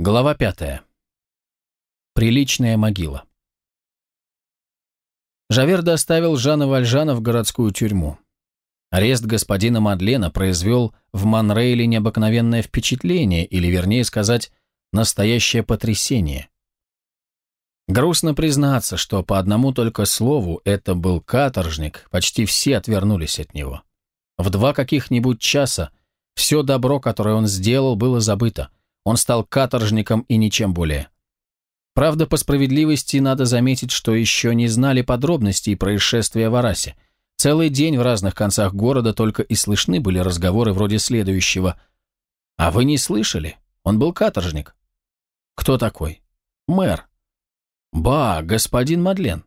Глава пятая. Приличная могила. Жавер доставил Жана Вальжана в городскую тюрьму. Арест господина Мадлена произвел в Монрейле необыкновенное впечатление, или, вернее сказать, настоящее потрясение. Грустно признаться, что по одному только слову это был каторжник, почти все отвернулись от него. В два каких-нибудь часа все добро, которое он сделал, было забыто – он стал каторжником и ничем более. Правда, по справедливости надо заметить, что еще не знали подробностей происшествия в Арасе. Целый день в разных концах города только и слышны были разговоры вроде следующего. «А вы не слышали? Он был каторжник». «Кто такой?» «Мэр». «Ба, господин Мадлен».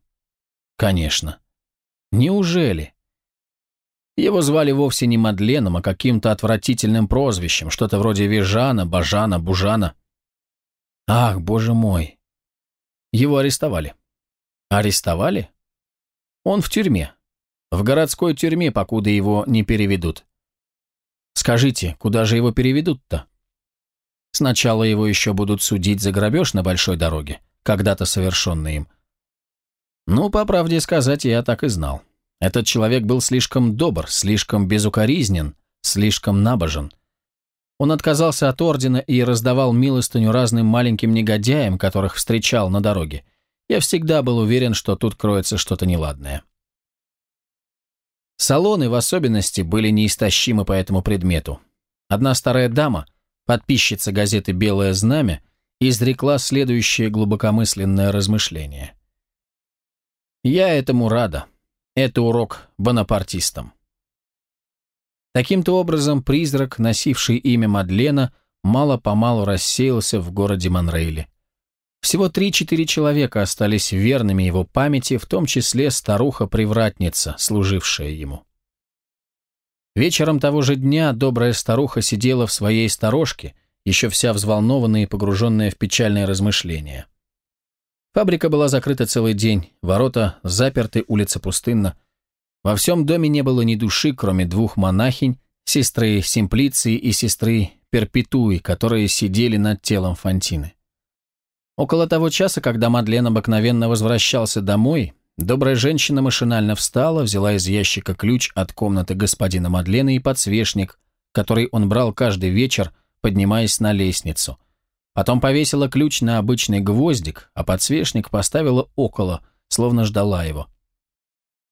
«Конечно». «Неужели?» Его звали вовсе не Мадленом, а каким-то отвратительным прозвищем, что-то вроде Вижана, Бажана, Бужана. Ах, боже мой. Его арестовали. Арестовали? Он в тюрьме. В городской тюрьме, покуда его не переведут. Скажите, куда же его переведут-то? Сначала его еще будут судить за грабеж на большой дороге, когда-то совершенный им. Ну, по правде сказать, я так и знал. Этот человек был слишком добр, слишком безукоризнен, слишком набожен. Он отказался от ордена и раздавал милостыню разным маленьким негодяям, которых встречал на дороге. Я всегда был уверен, что тут кроется что-то неладное. Салоны в особенности были неистощимы по этому предмету. Одна старая дама, подписчица газеты «Белое знамя», изрекла следующее глубокомысленное размышление. «Я этому рада. Это урок бонапартистам. Таким-то образом, призрак, носивший имя Мадлена, мало-помалу рассеялся в городе Монрейле. Всего три-четыре человека остались верными его памяти, в том числе старуха-привратница, служившая ему. Вечером того же дня добрая старуха сидела в своей сторожке, еще вся взволнованная и погруженная в печальные размышления. Фабрика была закрыта целый день, ворота заперты, улица пустынна. Во всем доме не было ни души, кроме двух монахинь, сестры Симплиции и сестры Перпетуи, которые сидели над телом Фантины. Около того часа, когда Мадлен обыкновенно возвращался домой, добрая женщина машинально встала, взяла из ящика ключ от комнаты господина Мадлена и подсвечник, который он брал каждый вечер, поднимаясь на лестницу – Потом повесила ключ на обычный гвоздик, а подсвечник поставила около, словно ждала его.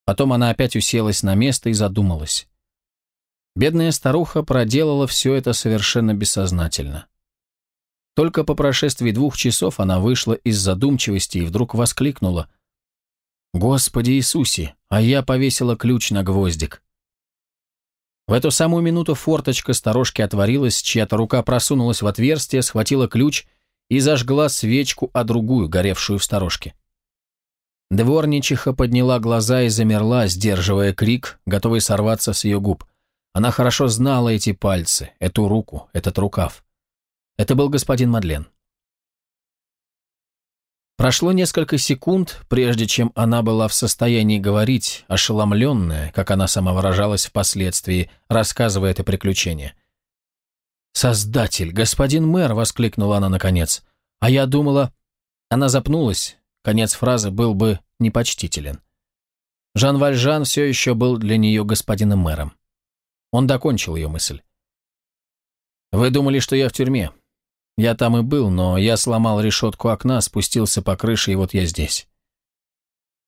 Потом она опять уселась на место и задумалась. Бедная старуха проделала все это совершенно бессознательно. Только по прошествии двух часов она вышла из задумчивости и вдруг воскликнула. «Господи Иисусе, а я повесила ключ на гвоздик!» В эту самую минуту форточка сторожки отворилась, чья-то рука просунулась в отверстие, схватила ключ и зажгла свечку, а другую, горевшую в сторожке. Дворничиха подняла глаза и замерла, сдерживая крик, готовый сорваться с ее губ. Она хорошо знала эти пальцы, эту руку, этот рукав. Это был господин Мадлен. Прошло несколько секунд, прежде чем она была в состоянии говорить, ошеломленная, как она сама выражалась впоследствии, рассказывая это приключение. «Создатель, господин мэр!» — воскликнула она наконец. «А я думала...» Она запнулась, конец фразы был бы непочтителен. Жан Вальжан все еще был для нее господином мэром. Он докончил ее мысль. «Вы думали, что я в тюрьме. Я там и был, но я сломал решетку окна, спустился по крыше, и вот я здесь.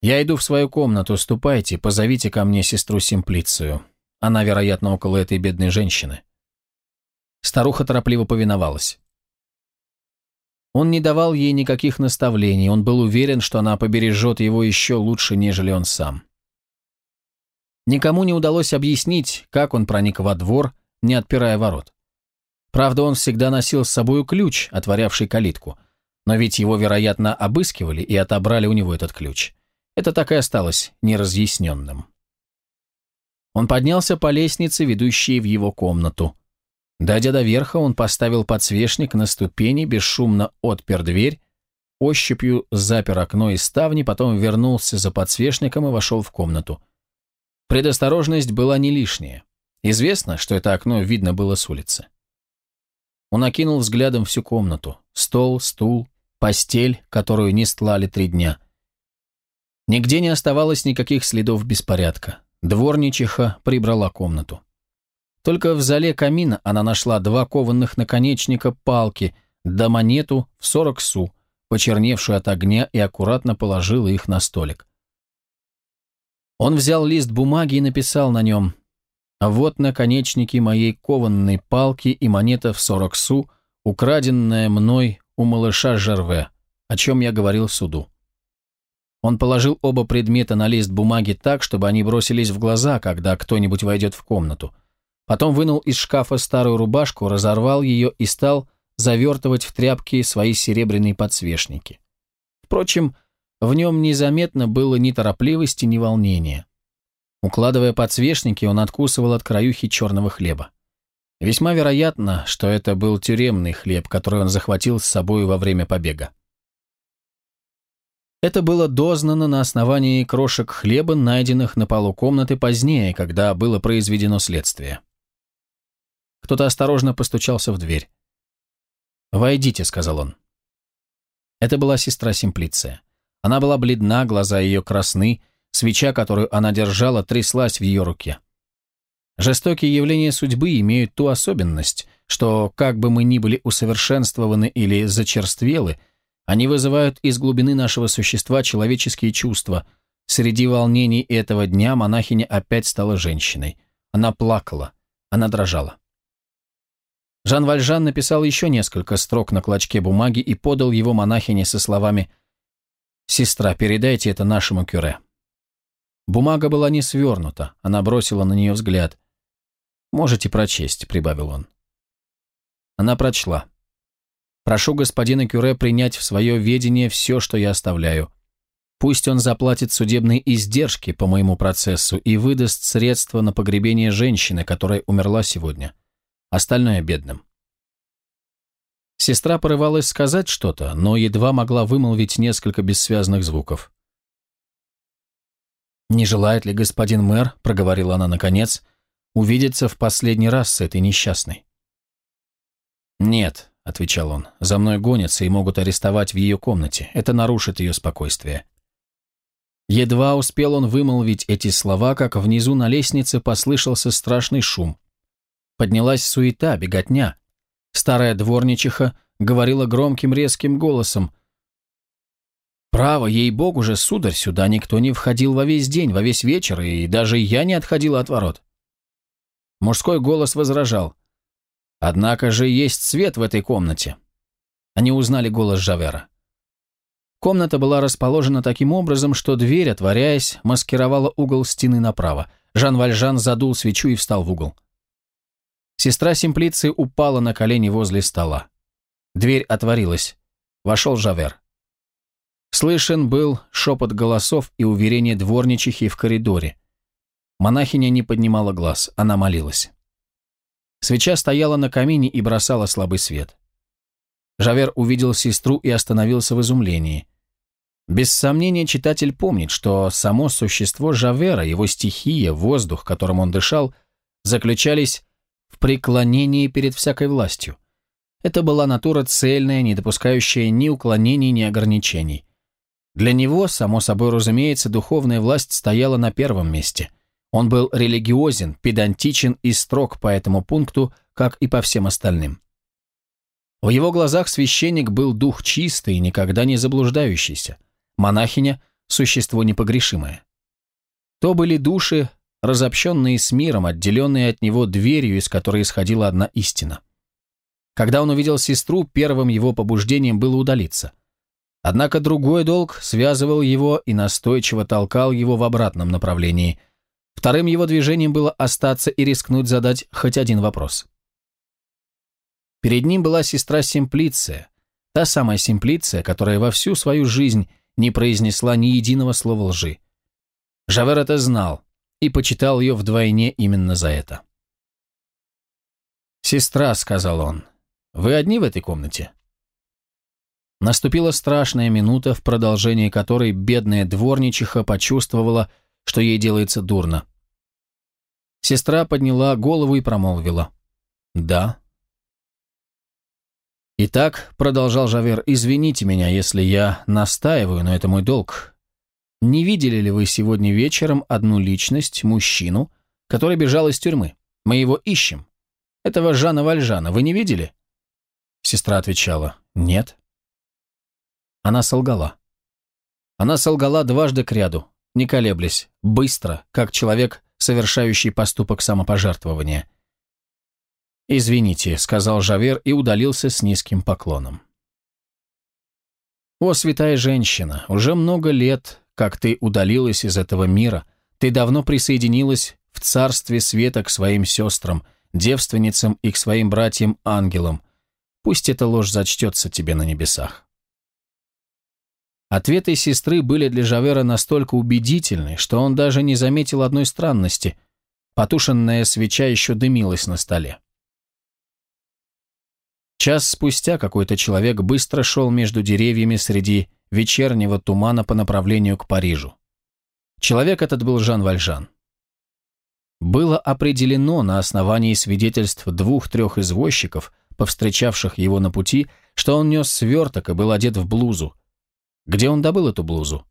Я иду в свою комнату, ступайте, позовите ко мне сестру Симплицию. Она, вероятно, около этой бедной женщины. Старуха торопливо повиновалась. Он не давал ей никаких наставлений, он был уверен, что она побережет его еще лучше, нежели он сам. Никому не удалось объяснить, как он проник во двор, не отпирая ворот. Правда, он всегда носил с собой ключ, отворявший калитку. Но ведь его, вероятно, обыскивали и отобрали у него этот ключ. Это так и осталось неразъясненным. Он поднялся по лестнице, ведущей в его комнату. Дойдя до верха, он поставил подсвечник на ступени, бесшумно отпер дверь, ощупью запер окно и ставни, потом вернулся за подсвечником и вошел в комнату. Предосторожность была не лишняя. Известно, что это окно видно было с улицы. Он окинул взглядом всю комнату. стол, стул, постель, которую не стлали три дня. Нигде не оставалось никаких следов беспорядка. Дворничиха прибрала комнату. Только в зале камина она нашла два кованных наконечника палки да монету в сорок су, почерневшую от огня, и аккуратно положила их на столик. Он взял лист бумаги и написал на нем «Вот наконечники моей кованной палки и монета в сорок су, украденная мной у малыша Жерве, о чем я говорил суду». Он положил оба предмета на лист бумаги так, чтобы они бросились в глаза, когда кто-нибудь войдет в комнату. Потом вынул из шкафа старую рубашку, разорвал ее и стал завертывать в тряпки свои серебряные подсвечники. Впрочем, в нем незаметно было ни торопливости, ни волнения. Укладывая подсвечники, он откусывал от краюхи черного хлеба. Весьма вероятно, что это был тюремный хлеб, который он захватил с собой во время побега. Это было дознано на основании крошек хлеба, найденных на полу комнаты позднее, когда было произведено следствие. Кто-то осторожно постучался в дверь. «Войдите», — сказал он. Это была сестра Симплиция. Она была бледна, глаза ее красны, свеча, которую она держала, тряслась в ее руке. Жестокие явления судьбы имеют ту особенность, что, как бы мы ни были усовершенствованы или зачерствелы, они вызывают из глубины нашего существа человеческие чувства. Среди волнений этого дня монахиня опять стала женщиной. Она плакала, она дрожала. Жан Вальжан написал еще несколько строк на клочке бумаги и подал его монахине со словами «Сестра, передайте это нашему кюре». Бумага была не свернута, она бросила на нее взгляд. «Можете прочесть», — прибавил он. Она прочла. «Прошу господина Кюре принять в свое ведение все, что я оставляю. Пусть он заплатит судебные издержки по моему процессу и выдаст средства на погребение женщины, которая умерла сегодня. Остальное бедным». Сестра порывалась сказать что-то, но едва могла вымолвить несколько бессвязных звуков. «Не желает ли господин мэр, — проговорила она наконец, — увидеться в последний раз с этой несчастной?» «Нет», — отвечал он, — «за мной гонятся и могут арестовать в ее комнате. Это нарушит ее спокойствие». Едва успел он вымолвить эти слова, как внизу на лестнице послышался страшный шум. Поднялась суета, беготня. Старая дворничиха говорила громким резким голосом. «Право, ей-богу же, сударь, сюда никто не входил во весь день, во весь вечер, и даже я не отходила от ворот». Мужской голос возражал. «Однако же есть свет в этой комнате». Они узнали голос Жавера. Комната была расположена таким образом, что дверь, отворяясь, маскировала угол стены направо. Жан Вальжан задул свечу и встал в угол. Сестра Симплиции упала на колени возле стола. Дверь отворилась. Вошел Жавер. Слышен был шепот голосов и уверение дворничихи в коридоре. Монахиня не поднимала глаз, она молилась. Свеча стояла на камине и бросала слабый свет. Жавер увидел сестру и остановился в изумлении. Без сомнения, читатель помнит, что само существо Жавера, его стихия, воздух, которым он дышал, заключались в преклонении перед всякой властью. Это была натура цельная, не допускающая ни уклонений, ни ограничений. Для него, само собой разумеется, духовная власть стояла на первом месте. Он был религиозен, педантичен и строг по этому пункту, как и по всем остальным. В его глазах священник был дух чистый и никогда не заблуждающийся. Монахиня – существо непогрешимое. То были души, разобщенные с миром, отделенные от него дверью, из которой исходила одна истина. Когда он увидел сестру, первым его побуждением было удалиться. Однако другой долг связывал его и настойчиво толкал его в обратном направлении. Вторым его движением было остаться и рискнуть задать хоть один вопрос. Перед ним была сестра Симплиция, та самая Симплиция, которая во всю свою жизнь не произнесла ни единого слова лжи. Жавер это знал, и почитал ее вдвойне именно за это. «Сестра», — сказал он, — «вы одни в этой комнате?» Наступила страшная минута, в продолжении которой бедная дворничиха почувствовала, что ей делается дурно. Сестра подняла голову и промолвила. «Да». «Итак», — продолжал Жавер, — «извините меня, если я настаиваю, но это мой долг. Не видели ли вы сегодня вечером одну личность, мужчину, который бежал из тюрьмы? Мы его ищем. Этого Жана Вальжана вы не видели?» Сестра отвечала, «Нет». Она солгала. Она солгала дважды к ряду, не колеблясь, быстро, как человек, совершающий поступок самопожертвования. «Извините», — сказал Жавер и удалился с низким поклоном. «О, святая женщина, уже много лет, как ты удалилась из этого мира, ты давно присоединилась в царстве света к своим сестрам, девственницам и к своим братьям-ангелам. Пусть эта ложь зачтется тебе на небесах». Ответы сестры были для Жавера настолько убедительны, что он даже не заметил одной странности. Потушенная свеча еще дымилась на столе. Час спустя какой-то человек быстро шел между деревьями среди вечернего тумана по направлению к Парижу. Человек этот был Жан Вальжан. Было определено на основании свидетельств двух-трех извозчиков, повстречавших его на пути, что он нес сверток и был одет в блузу, где он добыл эту блузу?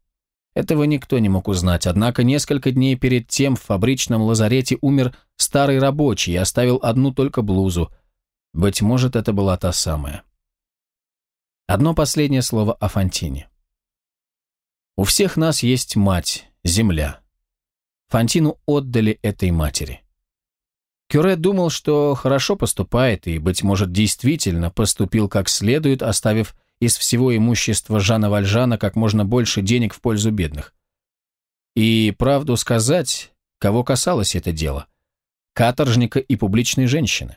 Этого никто не мог узнать, однако несколько дней перед тем в фабричном лазарете умер старый рабочий и оставил одну только блузу. Быть может, это была та самая. Одно последнее слово о Фантине. У всех нас есть мать, земля. Фантину отдали этой матери. Кюре думал, что хорошо поступает и, быть может, действительно поступил как следует, оставив из всего имущества Жана Вальжана как можно больше денег в пользу бедных. И, правду сказать, кого касалось это дело? Каторжника и публичной женщины.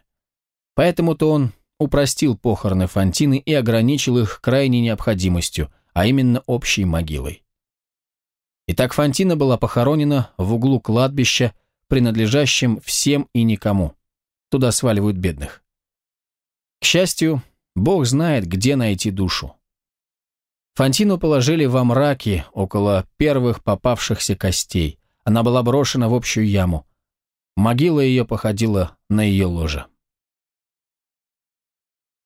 Поэтому-то он упростил похороны Фантины и ограничил их крайней необходимостью, а именно общей могилой. Итак, Фантина была похоронена в углу кладбища, принадлежащем всем и никому. Туда сваливают бедных. К счастью, Бог знает, где найти душу. Фантину положили во мраке около первых попавшихся костей. Она была брошена в общую яму. Могила ее походила на ее ложе.